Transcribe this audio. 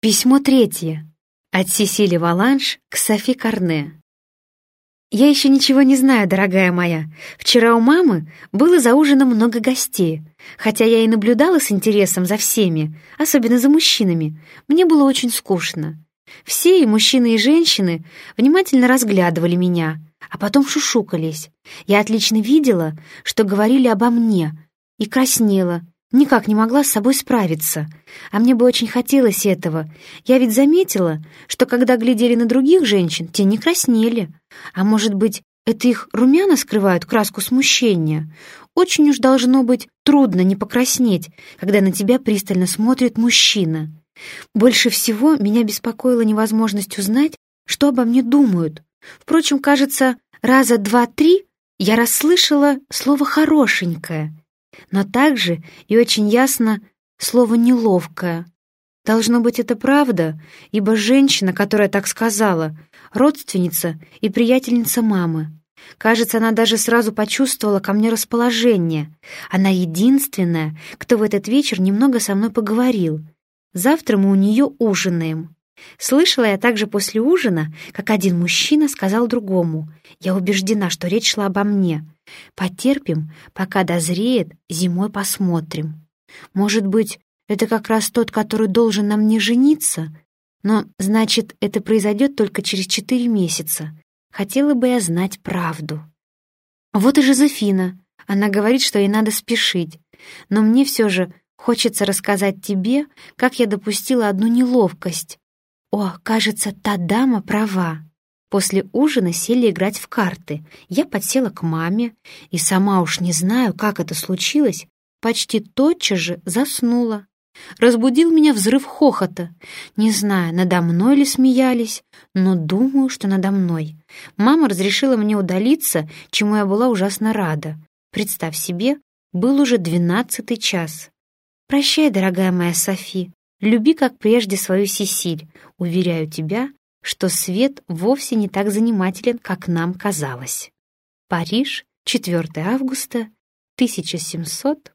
Письмо третье. От Сесили Валанш к Софи Карне. «Я еще ничего не знаю, дорогая моя. Вчера у мамы было за ужином много гостей. Хотя я и наблюдала с интересом за всеми, особенно за мужчинами. Мне было очень скучно. Все, и мужчины, и женщины, внимательно разглядывали меня, а потом шушукались. Я отлично видела, что говорили обо мне, и краснела, Никак не могла с собой справиться. А мне бы очень хотелось этого. Я ведь заметила, что когда глядели на других женщин, те не краснели. А может быть, это их румяна скрывают краску смущения? Очень уж должно быть трудно не покраснеть, когда на тебя пристально смотрит мужчина. Больше всего меня беспокоила невозможность узнать, что обо мне думают. Впрочем, кажется, раза два-три я расслышала слово «хорошенькое», но также и очень ясно слово «неловкое». Должно быть, это правда, ибо женщина, которая так сказала, родственница и приятельница мамы. Кажется, она даже сразу почувствовала ко мне расположение. Она единственная, кто в этот вечер немного со мной поговорил. Завтра мы у нее ужинаем. Слышала я также после ужина, как один мужчина сказал другому. Я убеждена, что речь шла обо мне. Потерпим, пока дозреет, зимой посмотрим. Может быть, это как раз тот, который должен на мне жениться? Но, значит, это произойдет только через четыре месяца. Хотела бы я знать правду. Вот и Жозефина. Она говорит, что ей надо спешить. Но мне все же хочется рассказать тебе, как я допустила одну неловкость. О, кажется, та дама права. После ужина сели играть в карты. Я подсела к маме и сама уж не знаю, как это случилось, почти тотчас же заснула. Разбудил меня взрыв хохота. Не знаю, надо мной ли смеялись, но думаю, что надо мной. Мама разрешила мне удалиться, чему я была ужасно рада. Представь себе, был уже двенадцатый час. «Прощай, дорогая моя Софи, люби, как прежде, свою Сесиль. Уверяю тебя, что свет вовсе не так занимателен, как нам казалось. Париж, 4 августа 1700